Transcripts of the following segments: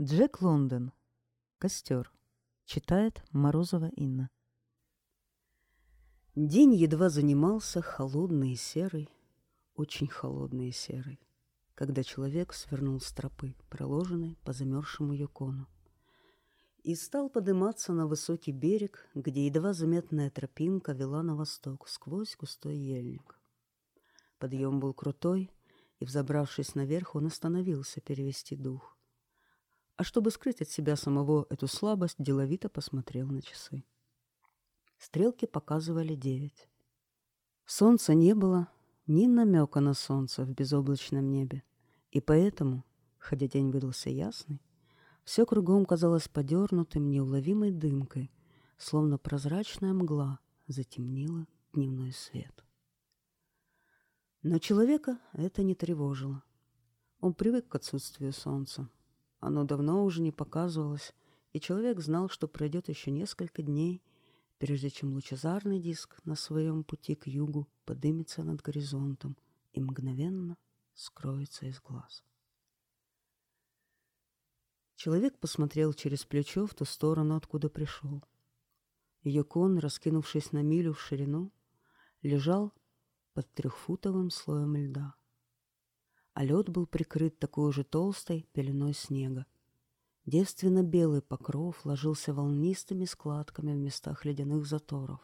Джек Лондон. Костер. Читает Морозова Инна. День едва занимался, холодный и серый, очень холодный и серый, когда человек свернул с тропы, проложенной по замерзшему юкону, и стал подниматься на высокий берег, где едва заметная тропинка вела на восток сквозь густой ельник. Подъем был крутой, и, взобравшись наверх, он остановился перевести дух а чтобы скрыть от себя самого эту слабость, деловито посмотрел на часы. Стрелки показывали девять. Солнца не было, ни намека на солнце в безоблачном небе, и поэтому, хотя день выдался ясный, все кругом казалось подернутым неуловимой дымкой, словно прозрачная мгла затемнила дневной свет. Но человека это не тревожило. Он привык к отсутствию солнца, оно давно уже не показывалось, и человек знал, что пройдет еще несколько дней, прежде чем лучезарный диск на своем пути к югу подымется над горизонтом и мгновенно скроется из глаз. Человек посмотрел через плечо в ту сторону, откуда пришел. Йокон, раскинувшись на милю в ширину, лежал под трехфутовым слоем льда а лед был прикрыт такой же толстой пеленой снега. Девственно-белый покров ложился волнистыми складками в местах ледяных заторов.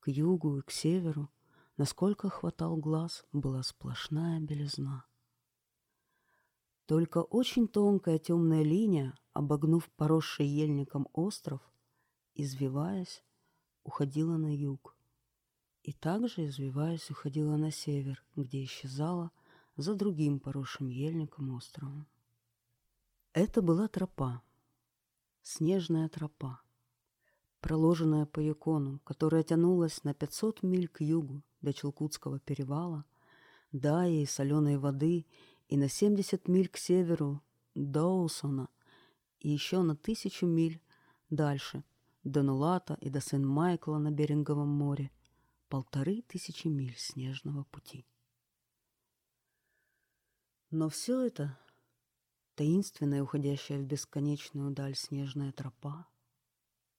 К югу и к северу, насколько хватал глаз, была сплошная белизна. Только очень тонкая темная линия, обогнув поросший ельником остров, извиваясь, уходила на юг. И также, извиваясь, уходила на север, где исчезала за другим поросшим ельником островом. Это была тропа, снежная тропа, проложенная по Якону, которая тянулась на 500 миль к югу до Челкутского перевала, Дая и соленой воды, и на 70 миль к северу до Оусона, и еще на тысячу миль дальше, до Нулата и до Сен-Майкла на Беринговом море, полторы тысячи миль снежного пути. Но все это — таинственная, уходящая в бесконечную даль снежная тропа,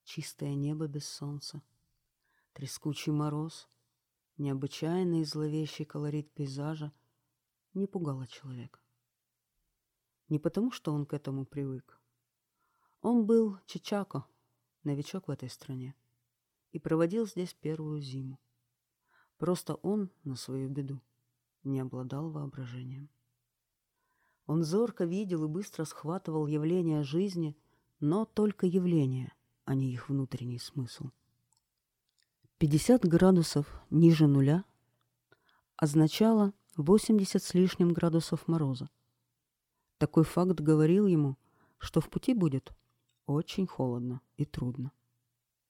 чистое небо без солнца, трескучий мороз, необычайный и зловещий колорит пейзажа не пугало человека. Не потому, что он к этому привык. Он был Чичако, новичок в этой стране, и проводил здесь первую зиму. Просто он, на свою беду, не обладал воображением. Он зорко видел и быстро схватывал явления жизни, но только явления, а не их внутренний смысл. 50 градусов ниже нуля означало 80 с лишним градусов мороза. Такой факт говорил ему, что в пути будет очень холодно и трудно.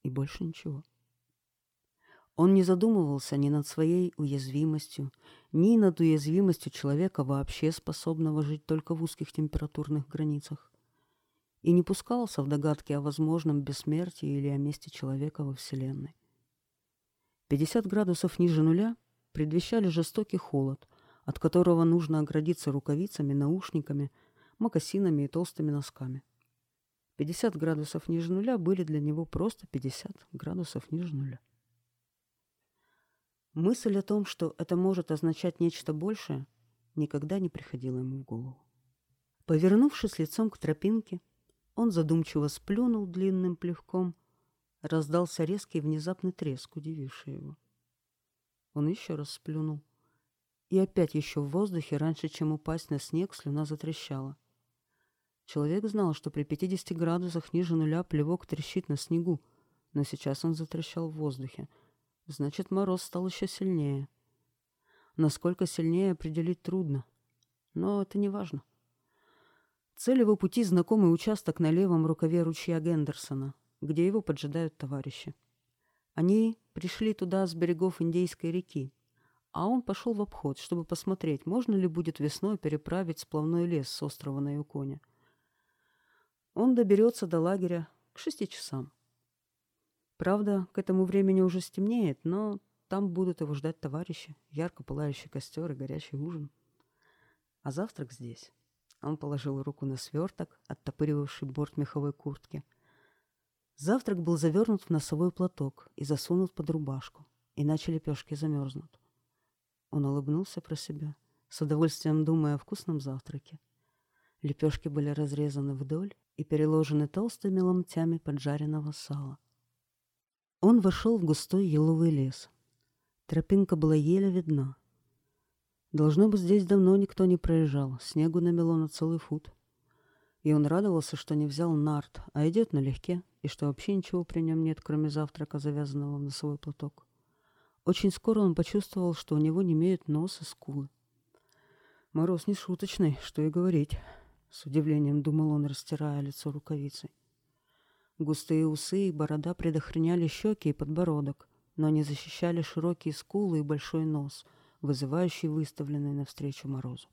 И больше ничего. Он не задумывался ни над своей уязвимостью, ни над уязвимостью человека, вообще способного жить только в узких температурных границах, и не пускался в догадки о возможном бессмертии или о месте человека во Вселенной. 50 градусов ниже нуля предвещали жестокий холод, от которого нужно оградиться рукавицами, наушниками, мокасинами и толстыми носками. 50 градусов ниже нуля были для него просто 50 градусов ниже нуля. Мысль о том, что это может означать нечто большее, никогда не приходила ему в голову. Повернувшись лицом к тропинке, он задумчиво сплюнул длинным плевком, раздался резкий внезапный треск, удививший его. Он еще раз сплюнул. И опять еще в воздухе, раньше, чем упасть на снег, слюна затрещала. Человек знал, что при 50 градусах ниже нуля плевок трещит на снегу, но сейчас он затрещал в воздухе — Значит, мороз стал еще сильнее. Насколько сильнее определить трудно. Но это не важно. Цель его пути — знакомый участок на левом рукаве ручья Гендерсона, где его поджидают товарищи. Они пришли туда с берегов Индейской реки, а он пошел в обход, чтобы посмотреть, можно ли будет весной переправить сплавной лес с острова на Юконе. Он доберется до лагеря к шести часам. Правда, к этому времени уже стемнеет, но там будут его ждать товарищи, ярко пылающий костер и горячий ужин. А завтрак здесь. Он положил руку на сверток, оттопыривавший борт меховой куртки. Завтрак был завернут в носовой платок и засунут под рубашку, иначе лепешки замерзнут. Он улыбнулся про себя, с удовольствием думая о вкусном завтраке. Лепешки были разрезаны вдоль и переложены толстыми ломтями поджаренного сала. Он вошел в густой еловый лес. Тропинка была еле видна. Должно быть, здесь давно никто не проезжал, снегу намело на целый фут. И он радовался, что не взял нарт, а идет налегке, и что вообще ничего при нем нет, кроме завтрака, завязанного в носовой платок. Очень скоро он почувствовал, что у него не имеют нос и скулы. Мороз не шуточный, что и говорить. С удивлением думал он, растирая лицо рукавицей. Густые усы и борода предохраняли щеки и подбородок, но не защищали широкие скулы и большой нос, вызывающий выставленный навстречу морозу.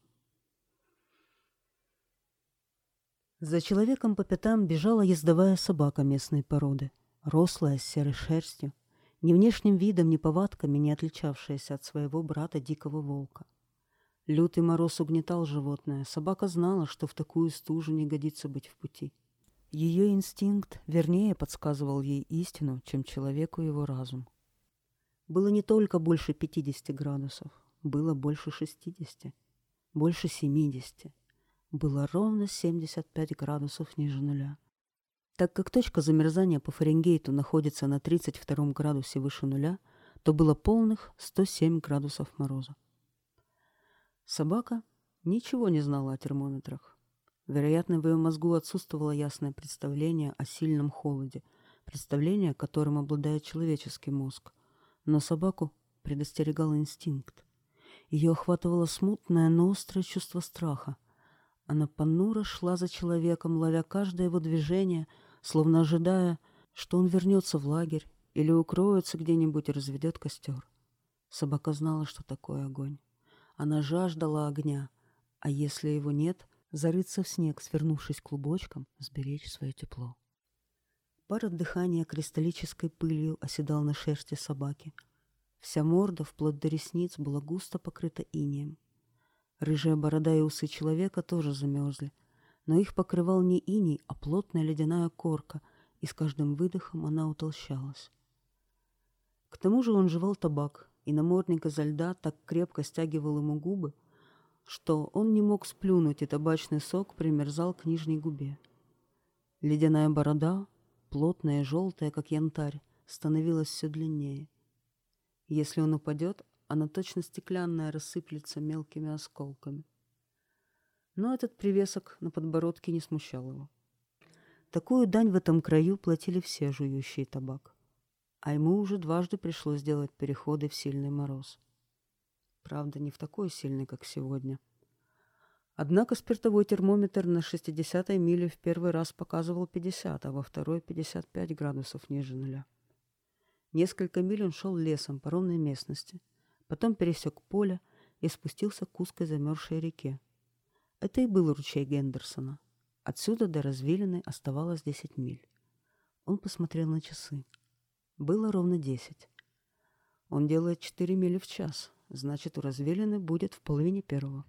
За человеком по пятам бежала ездовая собака местной породы, рослая, с серой шерстью, ни внешним видом, ни повадками не отличавшаяся от своего брата дикого волка. Лютый мороз угнетал животное. Собака знала, что в такую стужу не годится быть в пути. Ее инстинкт вернее подсказывал ей истину, чем человеку его разум. Было не только больше 50 градусов, было больше 60, больше 70. Было ровно 75 градусов ниже нуля. Так как точка замерзания по Фаренгейту находится на 32 градусе выше нуля, то было полных 107 градусов мороза. Собака ничего не знала о термометрах. Вероятно, в ее мозгу отсутствовало ясное представление о сильном холоде, представление, которым обладает человеческий мозг. Но собаку предостерегал инстинкт. Ее охватывало смутное, но острое чувство страха. Она понуро шла за человеком, ловя каждое его движение, словно ожидая, что он вернется в лагерь или укроется где-нибудь и разведет костер. Собака знала, что такое огонь. Она жаждала огня, а если его нет, зарыться в снег, свернувшись клубочком, сберечь свое тепло. Пар от дыхания кристаллической пылью оседал на шерсти собаки. Вся морда, вплоть до ресниц, была густо покрыта инеем. Рыжая борода и усы человека тоже замерзли, но их покрывал не иней, а плотная ледяная корка, и с каждым выдохом она утолщалась. К тому же он жевал табак, и намордник изо льда так крепко стягивал ему губы, что он не мог сплюнуть, и табачный сок примерзал к нижней губе. Ледяная борода, плотная и желтая, как янтарь, становилась все длиннее. Если он упадет, она точно стеклянная рассыплется мелкими осколками. Но этот привесок на подбородке не смущал его. Такую дань в этом краю платили все жующие табак а ему уже дважды пришлось делать переходы в сильный мороз. Правда, не в такой сильный, как сегодня. Однако спиртовой термометр на 60-й миле в первый раз показывал 50, а во второй — 55 градусов ниже нуля. Несколько миль он шел лесом по ровной местности, потом пересек поле и спустился к узкой замерзшей реке. Это и был ручей Гендерсона. Отсюда до развилины оставалось 10 миль. Он посмотрел на часы. Было ровно десять. Он делает четыре мили в час, значит, у развилины будет в половине первого.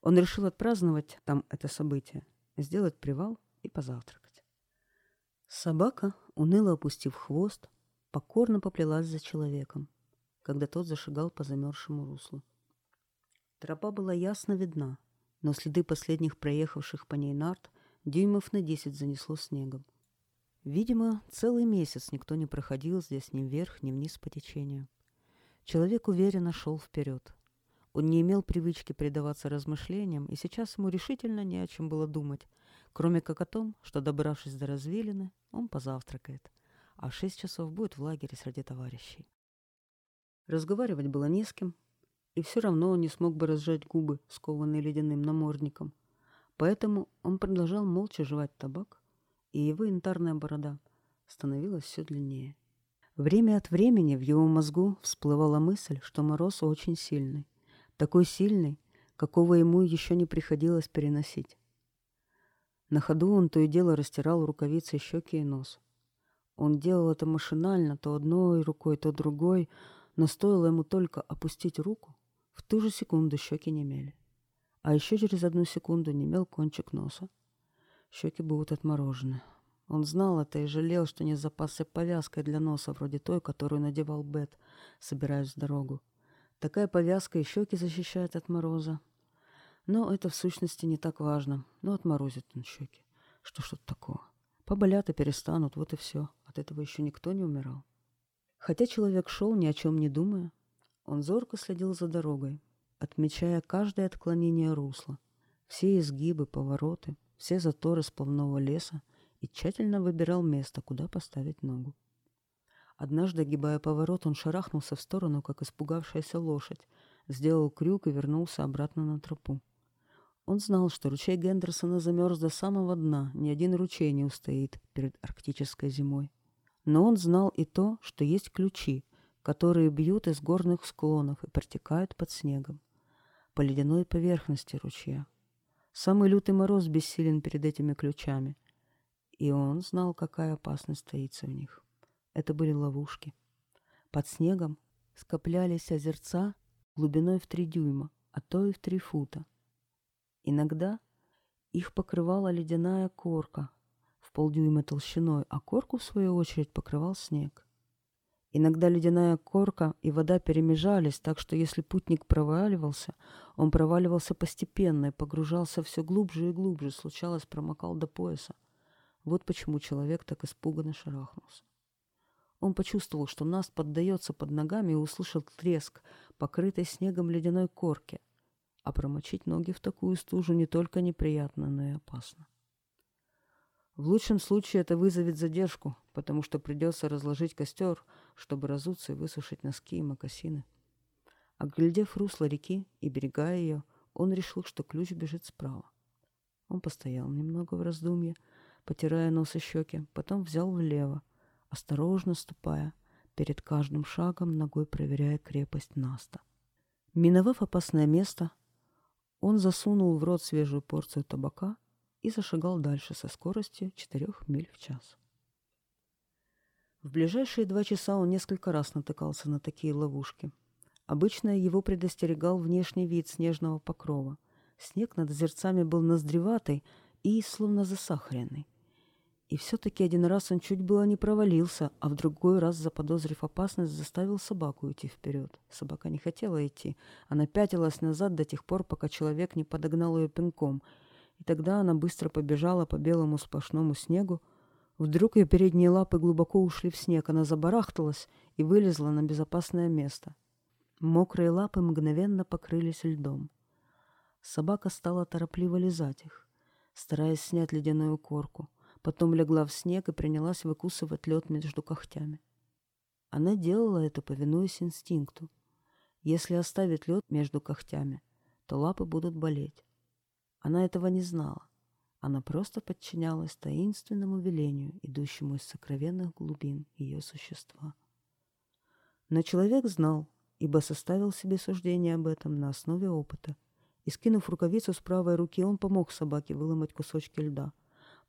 Он решил отпраздновать там это событие, сделать привал и позавтракать. Собака, уныло опустив хвост, покорно поплелась за человеком, когда тот зашагал по замерзшему руслу. Тропа была ясно видна, но следы последних проехавших по ней нарт дюймов на десять занесло снегом. Видимо, целый месяц никто не проходил здесь ни вверх, ни вниз по течению. Человек уверенно шел вперед. Он не имел привычки предаваться размышлениям, и сейчас ему решительно не о чем было думать, кроме как о том, что, добравшись до развилины, он позавтракает, а в шесть часов будет в лагере среди товарищей. Разговаривать было не с кем, и все равно он не смог бы разжать губы, скованные ледяным намордником. Поэтому он продолжал молча жевать табак, и его янтарная борода становилась все длиннее. Время от времени в его мозгу всплывала мысль, что мороз очень сильный. Такой сильный, какого ему еще не приходилось переносить. На ходу он то и дело растирал рукавицей щеки и нос. Он делал это машинально, то одной рукой, то другой, но стоило ему только опустить руку, в ту же секунду щеки немели. А еще через одну секунду немел кончик носа. Щеки будут отморожены. Он знал это и жалел, что не запасся повязкой для носа, вроде той, которую надевал Бет, собираясь в дорогу. Такая повязка и щеки защищает от мороза. Но это в сущности не так важно. Но отморозит он щеки. Что ж тут такого? Поболят и перестанут, вот и все. От этого еще никто не умирал. Хотя человек шел, ни о чем не думая, он зорко следил за дорогой, отмечая каждое отклонение русла, все изгибы, повороты, все заторы сплавного леса и тщательно выбирал место, куда поставить ногу. Однажды, огибая поворот, он шарахнулся в сторону, как испугавшаяся лошадь, сделал крюк и вернулся обратно на тропу. Он знал, что ручей Гендерсона замерз до самого дна, ни один ручей не устоит перед арктической зимой. Но он знал и то, что есть ключи, которые бьют из горных склонов и протекают под снегом, по ледяной поверхности ручья. Самый лютый мороз бессилен перед этими ключами, и он знал, какая опасность таится в них. Это были ловушки. Под снегом скоплялись озерца глубиной в три дюйма, а то и в три фута. Иногда их покрывала ледяная корка в полдюйма толщиной, а корку, в свою очередь, покрывал снег. Иногда ледяная корка и вода перемежались, так что если путник проваливался, он проваливался постепенно и погружался все глубже и глубже, случалось, промокал до пояса. Вот почему человек так испуганно шарахнулся. Он почувствовал, что Наст поддается под ногами и услышал треск, покрытой снегом ледяной корки — а промочить ноги в такую стужу не только неприятно, но и опасно. В лучшем случае это вызовет задержку, потому что придется разложить костер, чтобы разуться и высушить носки и мокасины. Оглядев русло реки и берега ее, он решил, что ключ бежит справа. Он постоял немного в раздумье, потирая нос и щеки, потом взял влево, осторожно ступая, перед каждым шагом ногой проверяя крепость Наста. Миновав опасное место, он засунул в рот свежую порцию табака и зашагал дальше со скоростью 4 миль в час. В ближайшие два часа он несколько раз натыкался на такие ловушки. Обычно его предостерегал внешний вид снежного покрова. Снег над озерцами был ноздреватый и словно засахаренный. И все-таки один раз он чуть было не провалился, а в другой раз, заподозрив опасность, заставил собаку идти вперед. Собака не хотела идти. Она пятилась назад до тех пор, пока человек не подогнал ее пинком. И тогда она быстро побежала по белому сплошному снегу. Вдруг ее передние лапы глубоко ушли в снег. Она забарахталась и вылезла на безопасное место. Мокрые лапы мгновенно покрылись льдом. Собака стала торопливо лизать их, стараясь снять ледяную корку. Потом легла в снег и принялась выкусывать лед между когтями. Она делала это, повинуясь инстинкту. Если оставить лед между когтями, то лапы будут болеть. Она этого не знала. Она просто подчинялась таинственному велению, идущему из сокровенных глубин ее существа. Но человек знал, ибо составил себе суждение об этом на основе опыта. И, скинув рукавицу с правой руки, он помог собаке выломать кусочки льда —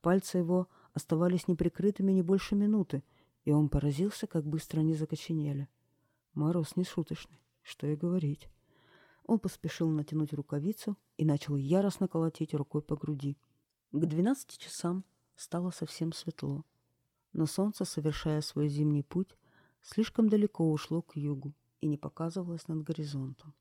Пальцы его оставались неприкрытыми не больше минуты, и он поразился, как быстро они закоченели. Мороз не шуточный, что и говорить. Он поспешил натянуть рукавицу и начал яростно колотить рукой по груди. К двенадцати часам стало совсем светло, но солнце, совершая свой зимний путь, слишком далеко ушло к югу и не показывалось над горизонтом.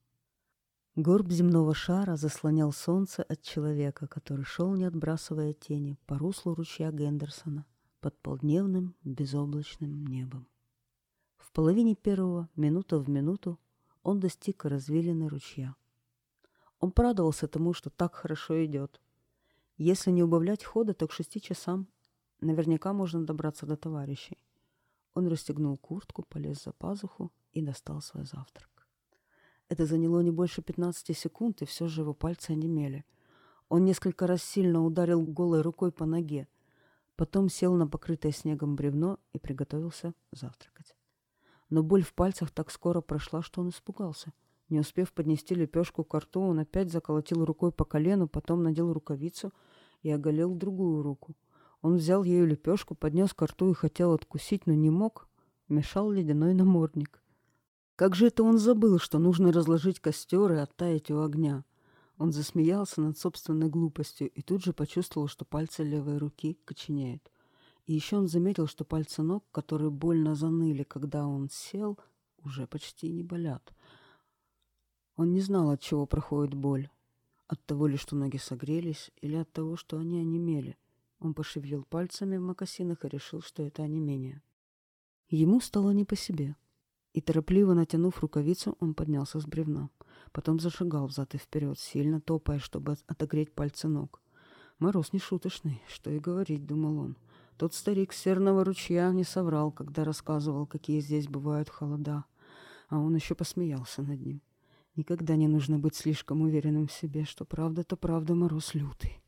Горб земного шара заслонял солнце от человека, который шел, не отбрасывая тени, по руслу ручья Гендерсона под полдневным безоблачным небом. В половине первого, минута в минуту, он достиг развилины ручья. Он порадовался тому, что так хорошо идет. Если не убавлять хода, то к шести часам наверняка можно добраться до товарищей. Он расстегнул куртку, полез за пазуху и достал свой завтрак. Это заняло не больше 15 секунд, и все же его пальцы онемели. Он несколько раз сильно ударил голой рукой по ноге, потом сел на покрытое снегом бревно и приготовился завтракать. Но боль в пальцах так скоро прошла, что он испугался. Не успев поднести лепешку к рту, он опять заколотил рукой по колену, потом надел рукавицу и оголил другую руку. Он взял ею лепешку, поднес к рту и хотел откусить, но не мог. Мешал ледяной намордник. Как же это он забыл, что нужно разложить костер и оттаять у огня? Он засмеялся над собственной глупостью и тут же почувствовал, что пальцы левой руки коченеют. И еще он заметил, что пальцы ног, которые больно заныли, когда он сел, уже почти не болят. Он не знал, от чего проходит боль. От того ли, что ноги согрелись, или от того, что они онемели. Он пошевелил пальцами в мокасинах и решил, что это онемение. Ему стало не по себе. И торопливо натянув рукавицу, он поднялся с бревна. Потом зашагал взад и вперед, сильно топая, чтобы отогреть пальцы ног. Мороз не шуточный, что и говорить, думал он. Тот старик серного ручья не соврал, когда рассказывал, какие здесь бывают холода. А он еще посмеялся над ним. Никогда не нужно быть слишком уверенным в себе, что правда-то правда мороз лютый.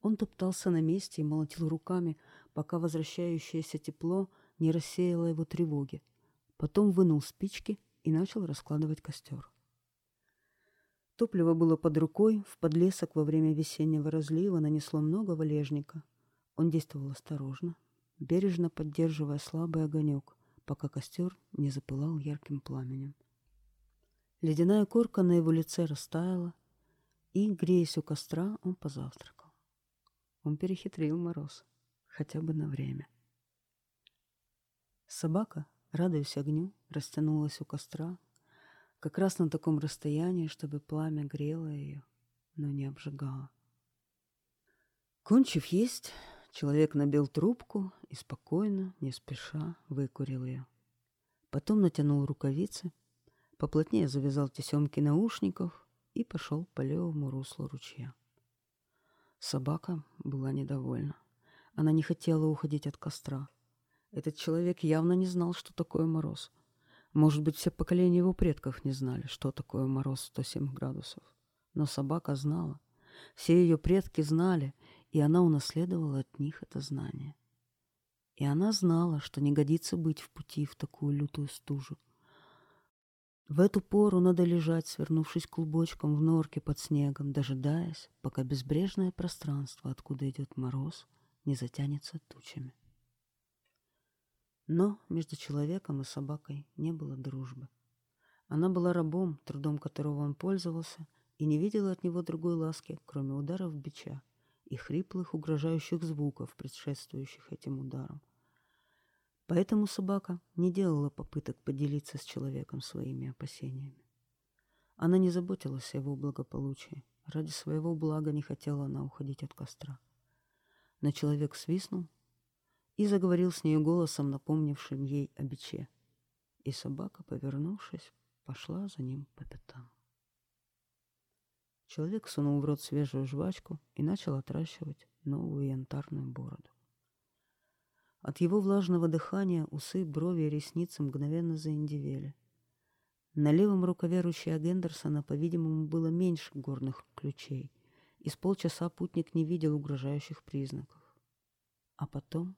Он топтался на месте и молотил руками, пока возвращающееся тепло не рассеяло его тревоги. Потом вынул спички и начал раскладывать костер. Топливо было под рукой, в подлесок во время весеннего разлива нанесло много валежника. Он действовал осторожно, бережно поддерживая слабый огонек, пока костер не запылал ярким пламенем. Ледяная корка на его лице растаяла, и, греясь у костра, он позавтракал. Он перехитрил мороз, хотя бы на время. Собака, радуясь огню, растянулась у костра, как раз на таком расстоянии, чтобы пламя грело ее, но не обжигало. Кончив есть, человек набил трубку и спокойно, не спеша, выкурил ее. Потом натянул рукавицы, поплотнее завязал тесемки наушников и пошел по левому руслу ручья. Собака была недовольна. Она не хотела уходить от костра. Этот человек явно не знал, что такое мороз — может быть, все поколения его предков не знали, что такое мороз 107 градусов. Но собака знала. Все ее предки знали, и она унаследовала от них это знание. И она знала, что не годится быть в пути в такую лютую стужу. В эту пору надо лежать, свернувшись клубочком в норке под снегом, дожидаясь, пока безбрежное пространство, откуда идет мороз, не затянется тучами. Но между человеком и собакой не было дружбы. Она была рабом, трудом которого он пользовался, и не видела от него другой ласки, кроме ударов бича и хриплых, угрожающих звуков, предшествующих этим ударам. Поэтому собака не делала попыток поделиться с человеком своими опасениями. Она не заботилась о его благополучии. Ради своего блага не хотела она уходить от костра. Но человек свистнул, и заговорил с нею голосом, напомнившим ей о биче. И собака, повернувшись, пошла за ним по пятам. Человек сунул в рот свежую жвачку и начал отращивать новую янтарную бороду. От его влажного дыхания усы, брови и ресницы мгновенно заиндивели. На левом рукаве ручья Гендерсона, по-видимому, было меньше горных ключей, и с полчаса путник не видел угрожающих признаков. А потом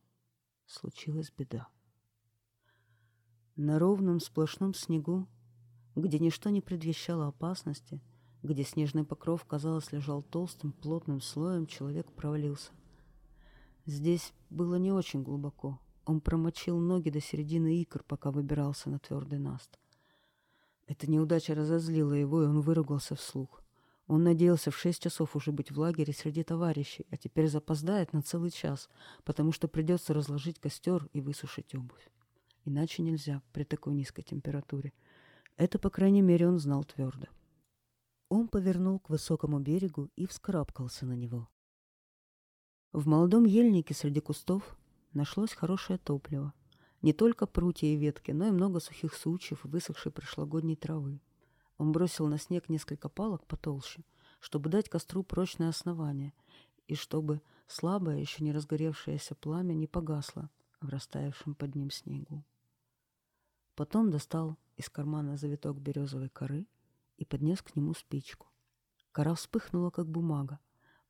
случилась беда. На ровном сплошном снегу, где ничто не предвещало опасности, где снежный покров, казалось, лежал толстым, плотным слоем, человек провалился. Здесь было не очень глубоко. Он промочил ноги до середины икр, пока выбирался на твердый наст. Эта неудача разозлила его, и он выругался вслух. Он надеялся в шесть часов уже быть в лагере среди товарищей, а теперь запоздает на целый час, потому что придется разложить костер и высушить обувь. Иначе нельзя при такой низкой температуре. Это, по крайней мере, он знал твердо. Он повернул к высокому берегу и вскарабкался на него. В молодом ельнике среди кустов нашлось хорошее топливо. Не только прутья и ветки, но и много сухих сучьев и высохшей прошлогодней травы. Он бросил на снег несколько палок потолще, чтобы дать костру прочное основание, и чтобы слабое, еще не разгоревшееся пламя не погасло в растаявшем под ним снегу. Потом достал из кармана завиток березовой коры и поднес к нему спичку. Кора вспыхнула, как бумага.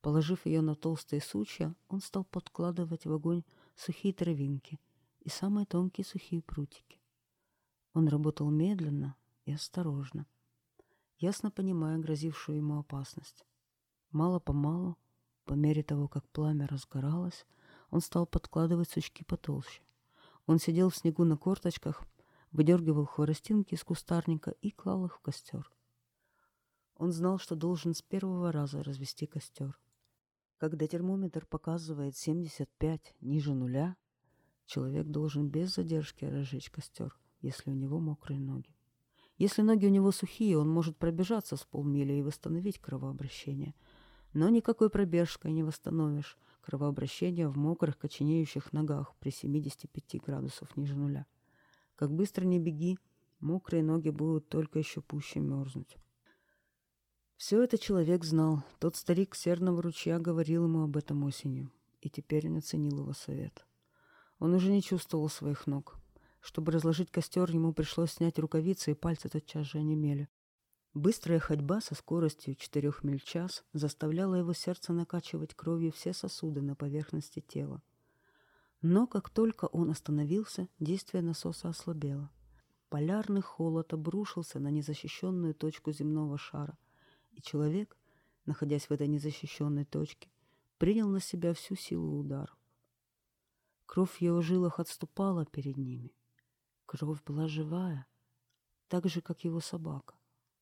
Положив ее на толстые сучья, он стал подкладывать в огонь сухие травинки и самые тонкие сухие прутики. Он работал медленно и осторожно, ясно понимая грозившую ему опасность. Мало-помалу, по мере того, как пламя разгоралось, он стал подкладывать сучки потолще. Он сидел в снегу на корточках, выдергивал хворостинки из кустарника и клал их в костер. Он знал, что должен с первого раза развести костер. Когда термометр показывает 75 ниже нуля, человек должен без задержки разжечь костер, если у него мокрые ноги. Если ноги у него сухие, он может пробежаться с полмили и восстановить кровообращение. Но никакой пробежкой не восстановишь кровообращение в мокрых, коченеющих ногах при 75 градусов ниже нуля. Как быстро не беги, мокрые ноги будут только еще пуще мерзнуть. Все это человек знал. Тот старик серного ручья говорил ему об этом осенью, и теперь он оценил его совет. Он уже не чувствовал своих ног. Чтобы разложить костер, ему пришлось снять рукавицы, и пальцы тотчас же онемели. Быстрая ходьба со скоростью 4 миль в час заставляла его сердце накачивать кровью все сосуды на поверхности тела. Но как только он остановился, действие насоса ослабело. Полярный холод обрушился на незащищенную точку земного шара, и человек, находясь в этой незащищенной точке, принял на себя всю силу ударов. Кровь в его жилах отступала перед ними. Кровь была живая, так же, как его собака.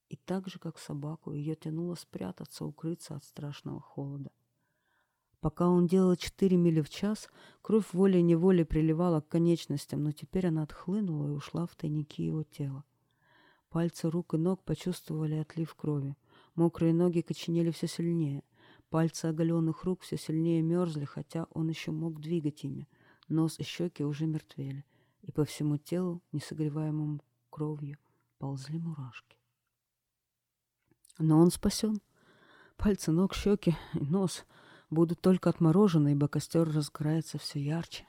И так же, как собаку, ее тянуло спрятаться, укрыться от страшного холода. Пока он делал четыре мили в час, кровь волей-неволей приливала к конечностям, но теперь она отхлынула и ушла в тайники его тела. Пальцы рук и ног почувствовали отлив крови. Мокрые ноги коченели все сильнее. Пальцы оголенных рук все сильнее мерзли, хотя он еще мог двигать ими. Нос и щеки уже мертвели, и по всему телу, несогреваемому кровью, ползли мурашки. Но он спасен. Пальцы ног, щеки и нос будут только отморожены, ибо костер разгорается все ярче.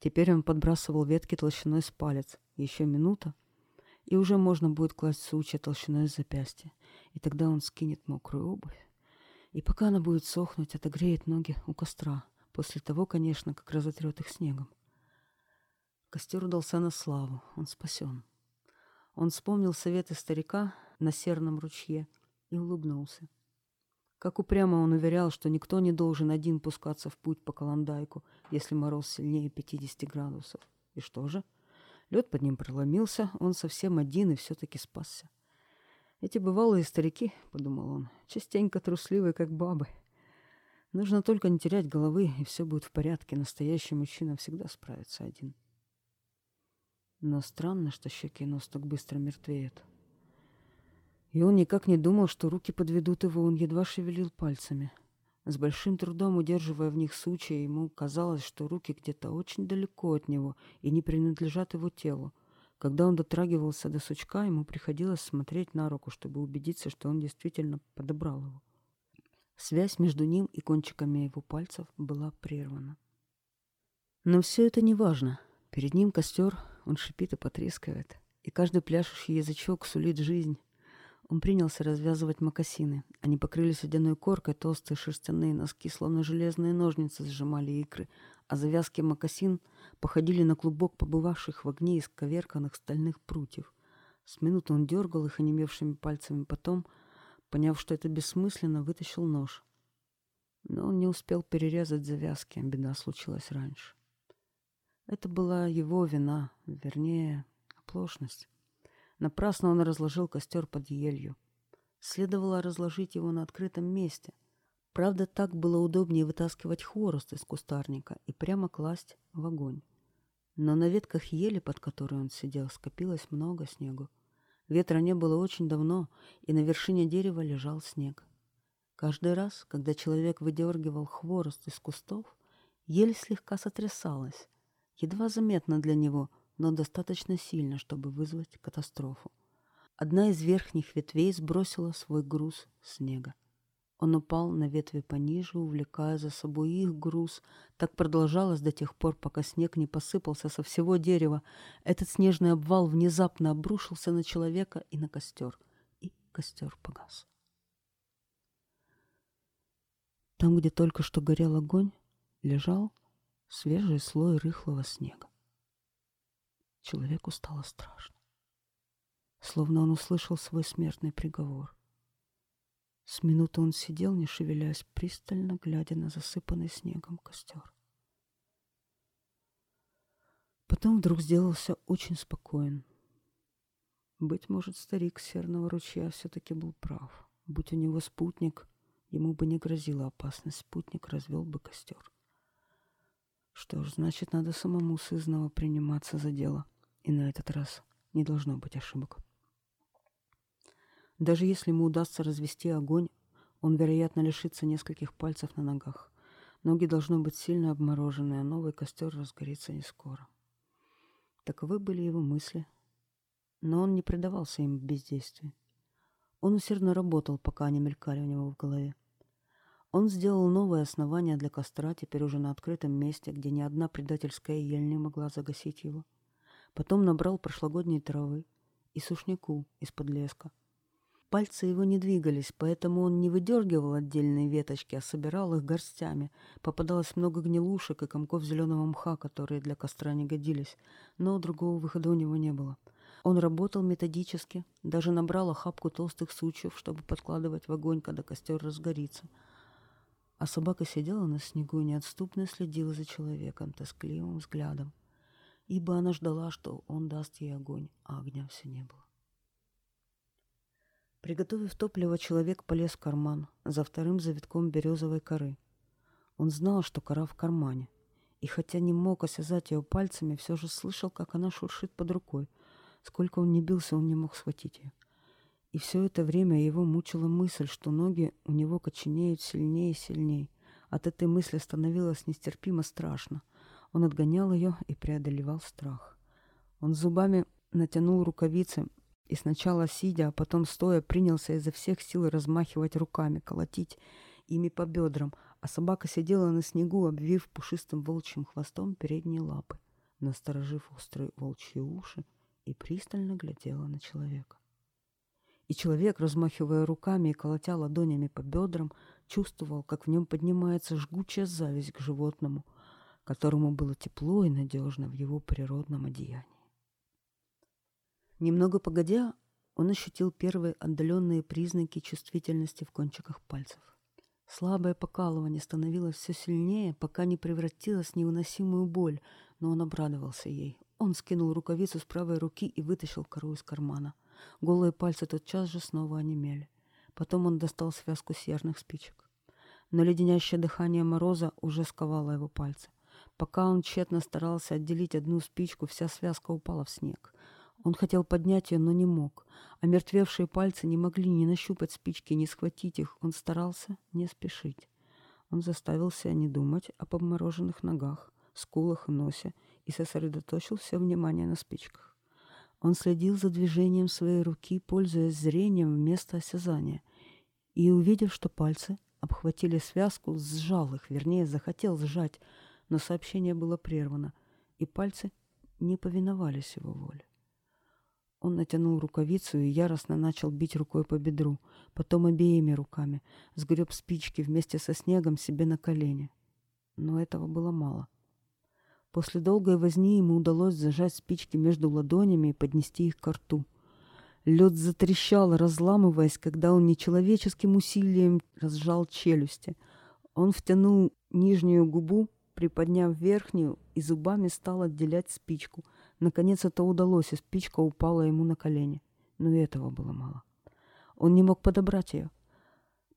Теперь он подбрасывал ветки толщиной с палец. Еще минута, и уже можно будет класть сучья толщиной с запястья. И тогда он скинет мокрую обувь. И пока она будет сохнуть, отогреет ноги у костра. После того, конечно, как разотрет их снегом. Костер удался на славу. Он спасен. Он вспомнил советы старика на серном ручье — и улыбнулся. Как упрямо он уверял, что никто не должен один пускаться в путь по Колондайку, если мороз сильнее 50 градусов. И что же? Лед под ним проломился, он совсем один и все-таки спасся. Эти бывалые старики, — подумал он, — частенько трусливые, как бабы. Нужно только не терять головы, и все будет в порядке. Настоящий мужчина всегда справится один. Но странно, что щеки и нос так быстро мертвеют. И он никак не думал, что руки подведут его, он едва шевелил пальцами. С большим трудом удерживая в них сучья, ему казалось, что руки где-то очень далеко от него и не принадлежат его телу. Когда он дотрагивался до сучка, ему приходилось смотреть на руку, чтобы убедиться, что он действительно подобрал его. Связь между ним и кончиками его пальцев была прервана. Но все это не важно. Перед ним костер, он шипит и потрескивает. И каждый пляшущий язычок сулит жизнь. Он принялся развязывать мокасины. Они покрылись водяной коркой, толстые шерстяные носки, словно железные ножницы, сжимали икры, а завязки мокасин походили на клубок побывавших в огне исковерканных стальных прутьев. С минуты он дергал их онемевшими пальцами, потом, поняв, что это бессмысленно, вытащил нож. Но он не успел перерезать завязки, беда случилась раньше. Это была его вина, вернее, оплошность. Напрасно он разложил костер под елью. Следовало разложить его на открытом месте. Правда, так было удобнее вытаскивать хворост из кустарника и прямо класть в огонь. Но на ветках ели, под которой он сидел, скопилось много снегу. Ветра не было очень давно, и на вершине дерева лежал снег. Каждый раз, когда человек выдергивал хворост из кустов, ель слегка сотрясалась, едва заметно для него — но достаточно сильно, чтобы вызвать катастрофу. Одна из верхних ветвей сбросила свой груз снега. Он упал на ветви пониже, увлекая за собой их груз. Так продолжалось до тех пор, пока снег не посыпался со всего дерева. Этот снежный обвал внезапно обрушился на человека и на костер. И костер погас. Там, где только что горел огонь, лежал свежий слой рыхлого снега. Человеку стало страшно. Словно он услышал свой смертный приговор. С минуты он сидел, не шевелясь, пристально глядя на засыпанный снегом костер. Потом вдруг сделался очень спокоен. Быть может, старик серного ручья все-таки был прав. Будь у него спутник, ему бы не грозила опасность. Спутник развел бы костер. Что ж, значит, надо самому сызново приниматься за дело. И на этот раз не должно быть ошибок. Даже если ему удастся развести огонь, он, вероятно, лишится нескольких пальцев на ногах. Ноги должны быть сильно обморожены, а новый костер разгорится не скоро. Таковы были его мысли. Но он не предавался им в бездействии. Он усердно работал, пока они мелькали у него в голове. Он сделал новое основание для костра, теперь уже на открытом месте, где ни одна предательская ель не могла загасить его. Потом набрал прошлогодней травы и сушняку из-под леска. Пальцы его не двигались, поэтому он не выдергивал отдельные веточки, а собирал их горстями. Попадалось много гнилушек и комков зеленого мха, которые для костра не годились, но другого выхода у него не было. Он работал методически, даже набрал охапку толстых сучьев, чтобы подкладывать в огонь, когда костер разгорится. А собака сидела на снегу и неотступно следила за человеком тоскливым взглядом, ибо она ждала, что он даст ей огонь, а огня все не было. Приготовив топливо, человек полез в карман за вторым завитком березовой коры. Он знал, что кора в кармане, и хотя не мог осязать ее пальцами, все же слышал, как она шуршит под рукой. Сколько он не бился, он не мог схватить ее. И все это время его мучила мысль, что ноги у него коченеют сильнее и сильнее. От этой мысли становилось нестерпимо страшно. Он отгонял ее и преодолевал страх. Он зубами натянул рукавицы и сначала сидя, а потом стоя, принялся изо всех сил размахивать руками, колотить ими по бедрам, а собака сидела на снегу, обвив пушистым волчьим хвостом передние лапы, насторожив острые волчьи уши и пристально глядела на человека. И человек, размахивая руками и колотя ладонями по бедрам, чувствовал, как в нем поднимается жгучая зависть к животному, которому было тепло и надежно в его природном одеянии. Немного погодя, он ощутил первые отдаленные признаки чувствительности в кончиках пальцев. Слабое покалывание становилось все сильнее, пока не превратилось в невыносимую боль, но он обрадовался ей. Он скинул рукавицу с правой руки и вытащил кору из кармана. Голые пальцы тотчас же снова онемели. Потом он достал связку серных спичек. Но леденящее дыхание мороза уже сковало его пальцы. Пока он тщетно старался отделить одну спичку, вся связка упала в снег. Он хотел поднять ее, но не мог. А мертвевшие пальцы не могли ни нащупать спички, ни схватить их. Он старался не спешить. Он заставил себя не думать об обмороженных ногах, скулах и носе и сосредоточил все внимание на спичках. Он следил за движением своей руки, пользуясь зрением вместо осязания, и, увидев, что пальцы обхватили связку, сжал их, вернее, захотел сжать, но сообщение было прервано, и пальцы не повиновались его воле. Он натянул рукавицу и яростно начал бить рукой по бедру, потом обеими руками, сгреб спички вместе со снегом себе на колени. Но этого было мало. После долгой возни ему удалось зажать спички между ладонями и поднести их к рту. Лед затрещал, разламываясь, когда он нечеловеческим усилием разжал челюсти. Он втянул нижнюю губу, приподняв верхнюю, и зубами стал отделять спичку — Наконец это удалось, и спичка упала ему на колени. Но и этого было мало. Он не мог подобрать ее.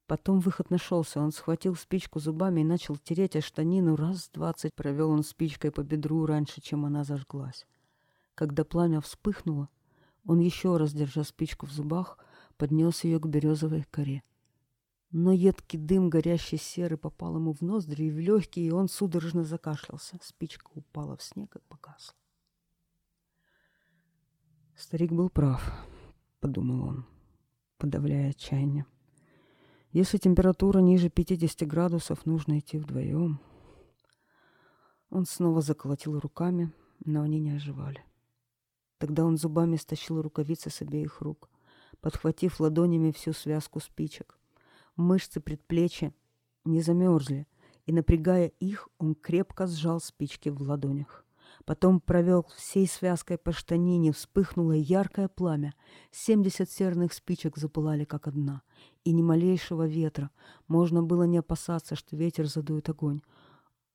Потом выход нашелся. Он схватил спичку зубами и начал тереть о штанину. Раз двадцать провел он спичкой по бедру раньше, чем она зажглась. Когда пламя вспыхнуло, он еще раз, держа спичку в зубах, поднес ее к березовой коре. Но едкий дым, горящий серый, попал ему в ноздри и в легкие, и он судорожно закашлялся. Спичка упала в снег и погасла. Старик был прав, подумал он, подавляя отчаяние. Если температура ниже 50 градусов, нужно идти вдвоем. Он снова заколотил руками, но они не оживали. Тогда он зубами стащил рукавицы с обеих рук, подхватив ладонями всю связку спичек. Мышцы предплечья не замерзли, и, напрягая их, он крепко сжал спички в ладонях. Потом провел всей связкой по штанине, вспыхнуло яркое пламя. Семьдесят серных спичек запылали как одна. И ни малейшего ветра. Можно было не опасаться, что ветер задует огонь.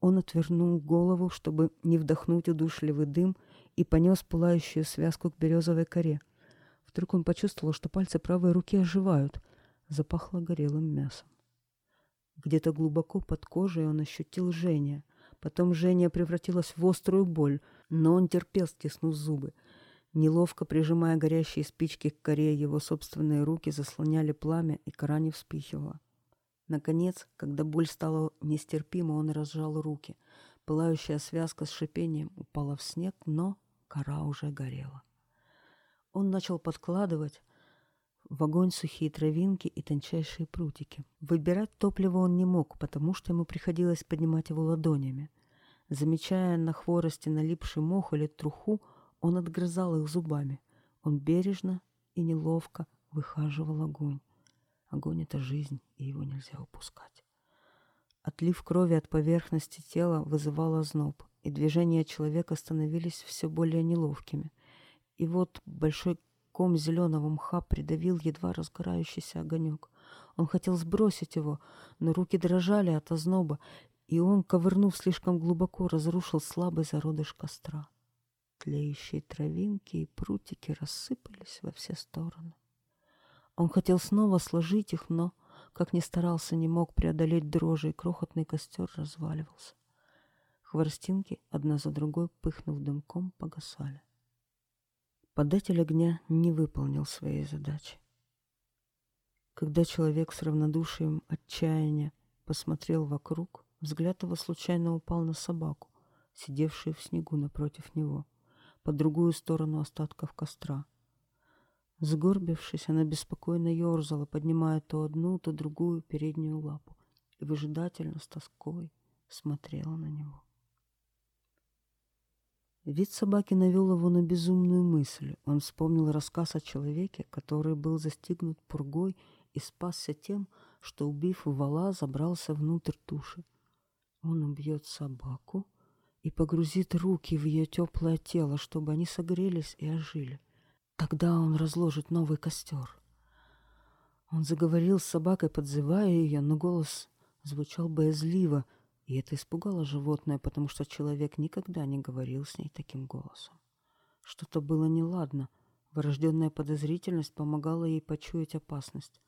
Он отвернул голову, чтобы не вдохнуть удушливый дым, и понес пылающую связку к березовой коре. Вдруг он почувствовал, что пальцы правой руки оживают. Запахло горелым мясом. Где-то глубоко под кожей он ощутил жжение. Потом жжение превратилось в острую боль, но он терпел, стиснув зубы. Неловко прижимая горящие спички к коре, его собственные руки заслоняли пламя, и кора не вспыхивала. Наконец, когда боль стала нестерпима, он разжал руки. Пылающая связка с шипением упала в снег, но кора уже горела. Он начал подкладывать в огонь сухие травинки и тончайшие прутики. Выбирать топливо он не мог, потому что ему приходилось поднимать его ладонями. Замечая на хворосте налипший мох или труху, он отгрызал их зубами. Он бережно и неловко выхаживал огонь. Огонь — это жизнь, и его нельзя упускать. Отлив крови от поверхности тела вызывал озноб, и движения человека становились все более неловкими. И вот большой ком зеленого мха придавил едва разгорающийся огонек. Он хотел сбросить его, но руки дрожали от озноба, и он, ковырнув слишком глубоко, разрушил слабый зародыш костра. Тлеющие травинки и прутики рассыпались во все стороны. Он хотел снова сложить их, но, как ни старался, не мог преодолеть дрожи, и крохотный костер разваливался. Хворостинки, одна за другой, пыхнув дымком, погасали. Податель огня не выполнил своей задачи. Когда человек с равнодушием отчаяния посмотрел вокруг, взгляд его случайно упал на собаку, сидевшую в снегу напротив него, по другую сторону остатков костра. Сгорбившись, она беспокойно ерзала, поднимая то одну, то другую переднюю лапу, и выжидательно с тоской смотрела на него. Вид собаки навел его на безумную мысль. Он вспомнил рассказ о человеке, который был застигнут пургой и спасся тем, что, убив вала, забрался внутрь туши. Он убьет собаку и погрузит руки в ее теплое тело, чтобы они согрелись и ожили. Тогда он разложит новый костер. Он заговорил с собакой, подзывая ее, но голос звучал боязливо, и это испугало животное, потому что человек никогда не говорил с ней таким голосом. Что-то было неладно. Врожденная подозрительность помогала ей почуять опасность.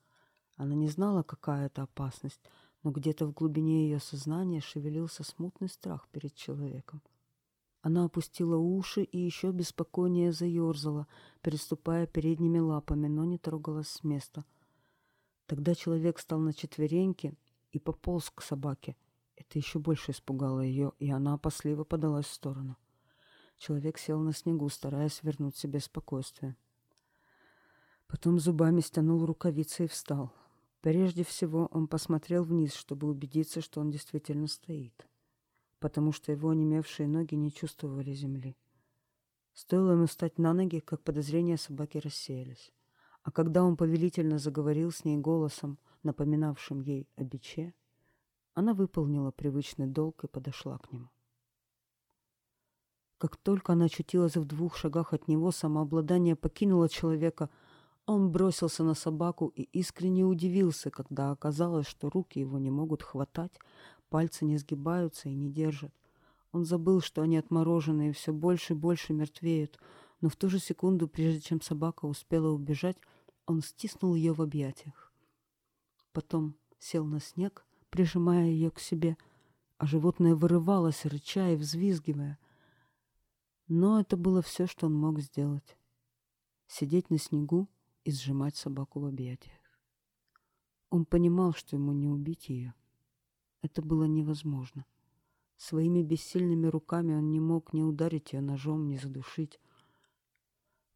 Она не знала, какая это опасность, но где-то в глубине ее сознания шевелился смутный страх перед человеком — она опустила уши и еще беспокойнее заерзала, переступая передними лапами, но не трогалась с места. Тогда человек встал на четвереньки и пополз к собаке. Это еще больше испугало ее, и она опасливо подалась в сторону. Человек сел на снегу, стараясь вернуть себе спокойствие. Потом зубами стянул рукавицы и встал. Прежде всего он посмотрел вниз, чтобы убедиться, что он действительно стоит потому что его онемевшие ноги не чувствовали земли. Стоило ему встать на ноги, как подозрения собаки рассеялись. А когда он повелительно заговорил с ней голосом, напоминавшим ей о биче, она выполнила привычный долг и подошла к нему. Как только она очутилась в двух шагах от него, самообладание покинуло человека. Он бросился на собаку и искренне удивился, когда оказалось, что руки его не могут хватать, Пальцы не сгибаются и не держат. Он забыл, что они отморожены и все больше и больше мертвеют, но в ту же секунду, прежде чем собака успела убежать, он стиснул ее в объятиях. Потом сел на снег, прижимая ее к себе, а животное вырывалось, рыча и взвизгивая. Но это было все, что он мог сделать. Сидеть на снегу и сжимать собаку в объятиях. Он понимал, что ему не убить ее — это было невозможно. Своими бессильными руками он не мог ни ударить ее ножом, ни задушить.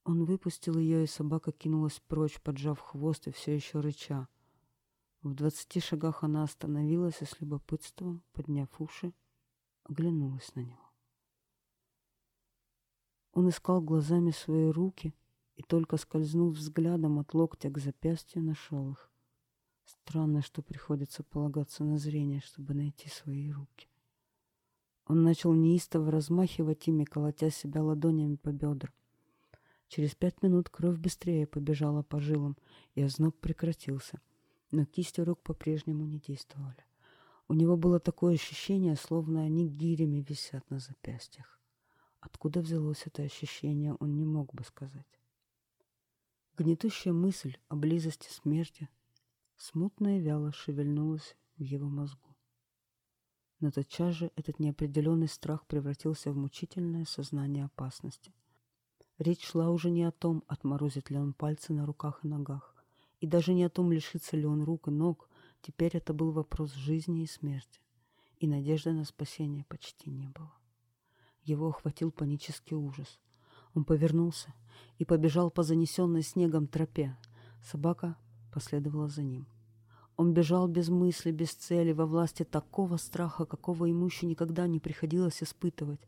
Он выпустил ее, и собака кинулась прочь, поджав хвост и все еще рыча. В двадцати шагах она остановилась и с любопытством, подняв уши, оглянулась на него. Он искал глазами свои руки и, только скользнув взглядом от локтя к запястью, нашел их. Странно, что приходится полагаться на зрение, чтобы найти свои руки. Он начал неистово размахивать ими, колотя себя ладонями по бедрам. Через пять минут кровь быстрее побежала по жилам, и озноб прекратился. Но кисти рук по-прежнему не действовали. У него было такое ощущение, словно они гирями висят на запястьях. Откуда взялось это ощущение, он не мог бы сказать. Гнетущая мысль о близости смерти Смутно и вяло шевельнулось в его мозгу. Но тотчас же этот неопределенный страх превратился в мучительное сознание опасности. Речь шла уже не о том, отморозит ли он пальцы на руках и ногах, и даже не о том, лишится ли он рук и ног, теперь это был вопрос жизни и смерти, и надежды на спасение почти не было. Его охватил панический ужас. Он повернулся и побежал по занесенной снегом тропе. Собака последовала за ним. Он бежал без мысли, без цели, во власти такого страха, какого ему еще никогда не приходилось испытывать.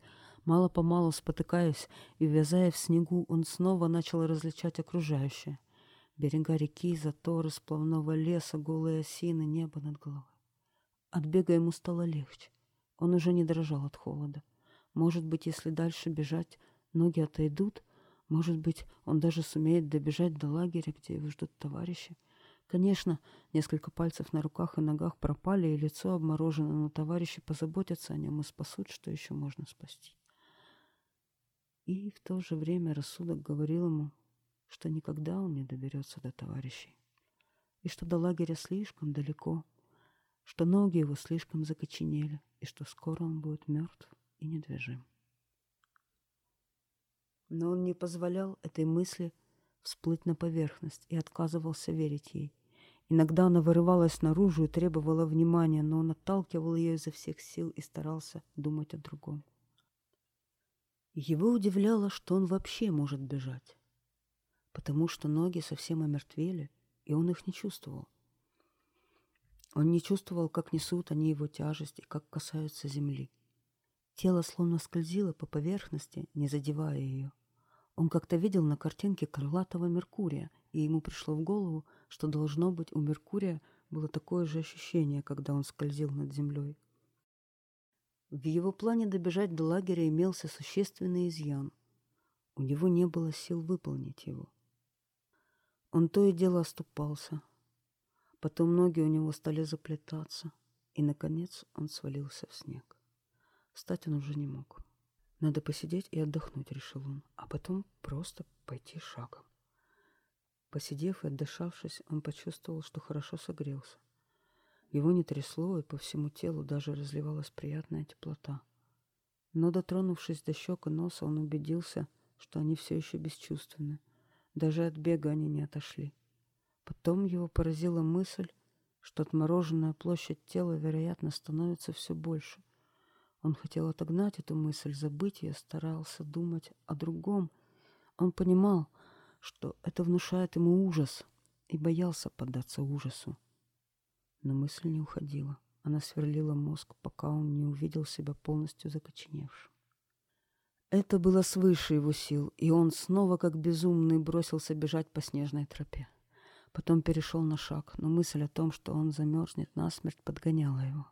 Мало-помалу спотыкаясь и вязая в снегу, он снова начал различать окружающее. Берега реки, заторы сплавного леса, голые осины, небо над головой. От бега ему стало легче. Он уже не дрожал от холода. Может быть, если дальше бежать, ноги отойдут. Может быть, он даже сумеет добежать до лагеря, где его ждут товарищи. Конечно, несколько пальцев на руках и ногах пропали, и лицо обморожено, но товарищи позаботятся о нем и спасут, что еще можно спасти. И в то же время рассудок говорил ему, что никогда он не доберется до товарищей, и что до лагеря слишком далеко, что ноги его слишком закоченели, и что скоро он будет мертв и недвижим. Но он не позволял этой мысли всплыть на поверхность и отказывался верить ей. Иногда она вырывалась наружу и требовала внимания, но он отталкивал ее изо всех сил и старался думать о другом. Его удивляло, что он вообще может бежать, потому что ноги совсем омертвели, и он их не чувствовал. Он не чувствовал, как несут они его тяжесть и как касаются земли. Тело словно скользило по поверхности, не задевая ее. Он как-то видел на картинке крылатого Меркурия, и ему пришло в голову, что должно быть у Меркурия было такое же ощущение, когда он скользил над землей. В его плане добежать до лагеря имелся существенный изъян. У него не было сил выполнить его. Он то и дело оступался. Потом ноги у него стали заплетаться, и, наконец, он свалился в снег. Встать он уже не мог. Надо посидеть и отдохнуть, решил он, а потом просто пойти шагом. Посидев и отдышавшись, он почувствовал, что хорошо согрелся. Его не трясло, и по всему телу даже разливалась приятная теплота. Но, дотронувшись до щек и носа, он убедился, что они все еще бесчувственны. Даже от бега они не отошли. Потом его поразила мысль, что отмороженная площадь тела, вероятно, становится все больше. Он хотел отогнать эту мысль, забыть ее, старался думать о другом. Он понимал, что это внушает ему ужас, и боялся поддаться ужасу. Но мысль не уходила. Она сверлила мозг, пока он не увидел себя полностью закоченевшим. Это было свыше его сил, и он снова, как безумный, бросился бежать по снежной тропе. Потом перешел на шаг, но мысль о том, что он замерзнет насмерть, подгоняла его.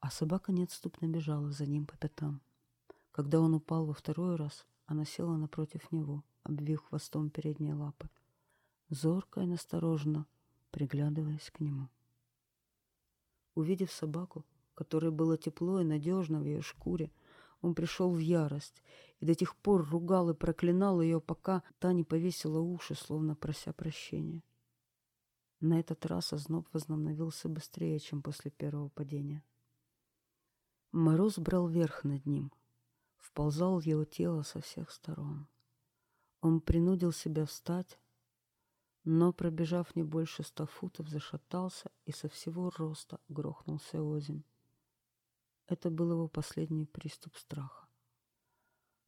А собака неотступно бежала за ним по пятам. Когда он упал во второй раз, она села напротив него — обвив хвостом передние лапы, зорко и настороженно приглядываясь к нему. Увидев собаку, которой было тепло и надежно в ее шкуре, он пришел в ярость и до тех пор ругал и проклинал ее, пока та не повесила уши, словно прося прощения. На этот раз озноб возобновился быстрее, чем после первого падения. Мороз брал верх над ним, вползал в его тело со всех сторон. Он принудил себя встать, но, пробежав не больше ста футов, зашатался и со всего роста грохнулся озимь. Это был его последний приступ страха.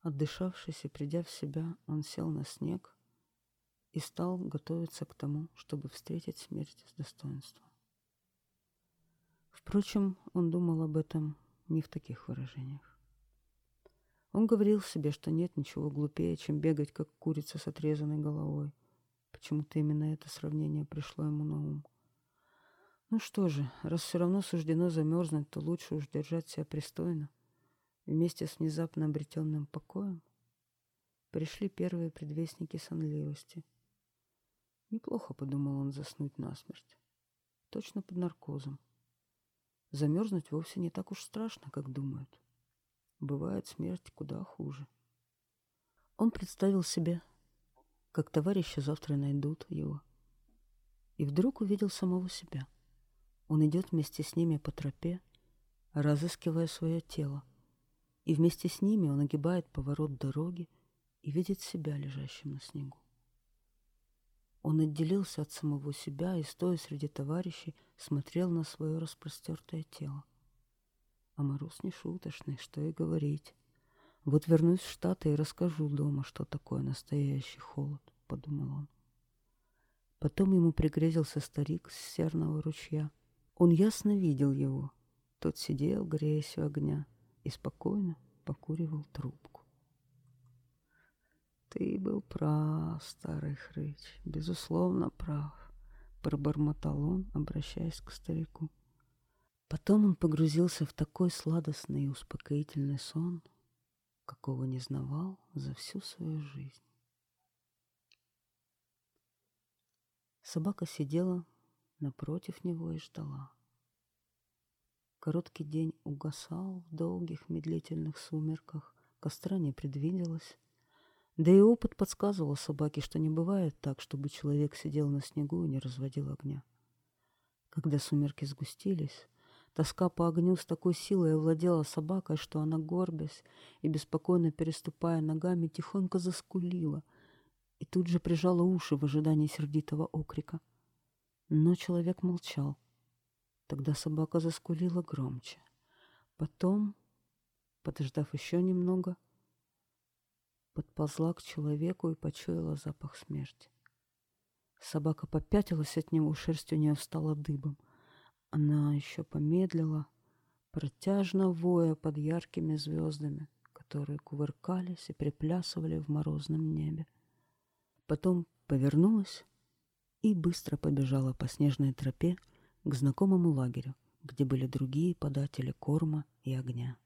Отдышавшись и придя в себя, он сел на снег и стал готовиться к тому, чтобы встретить смерть с достоинством. Впрочем, он думал об этом не в таких выражениях. Он говорил себе, что нет ничего глупее, чем бегать, как курица с отрезанной головой. Почему-то именно это сравнение пришло ему на ум. Ну что же, раз все равно суждено замерзнуть, то лучше уж держать себя пристойно. Вместе с внезапно обретенным покоем пришли первые предвестники сонливости. Неплохо, подумал он, заснуть насмерть. Точно под наркозом. Замерзнуть вовсе не так уж страшно, как думают. Бывает смерть куда хуже. Он представил себе, как товарищи завтра найдут его И вдруг увидел самого себя. Он идет вместе с ними по тропе, разыскивая свое тело. И вместе с ними он огибает поворот дороги и видит себя лежащим на снегу. Он отделился от самого себя и, стоя среди товарищей, смотрел на свое распростертое тело. А мороз не шуточный, что и говорить. Вот вернусь в Штаты и расскажу дома, что такое настоящий холод, — подумал он. Потом ему пригрезился старик с серного ручья. Он ясно видел его. Тот сидел, греясь у огня, и спокойно покуривал трубку. «Ты был прав, старый хрыч, безусловно прав», — пробормотал он, обращаясь к старику. Потом он погрузился в такой сладостный и успокоительный сон, какого не знавал за всю свою жизнь. Собака сидела напротив него и ждала. Короткий день угасал в долгих медлительных сумерках, костра не предвиделось. Да и опыт подсказывал собаке, что не бывает так, чтобы человек сидел на снегу и не разводил огня. Когда сумерки сгустились, тоска по огню с такой силой овладела собакой, что она, горбясь и беспокойно переступая ногами, тихонько заскулила и тут же прижала уши в ожидании сердитого окрика. Но человек молчал — Тогда собака заскулила громче. Потом, подождав еще немного, подползла к человеку и почуяла запах смерти. Собака попятилась от него, шерсть у нее встала дыбом. Она еще помедлила, протяжно воя под яркими звездами, которые кувыркались и приплясывали в морозном небе. Потом повернулась и быстро побежала по снежной тропе, к знакомому лагерю, где были другие податели корма и огня.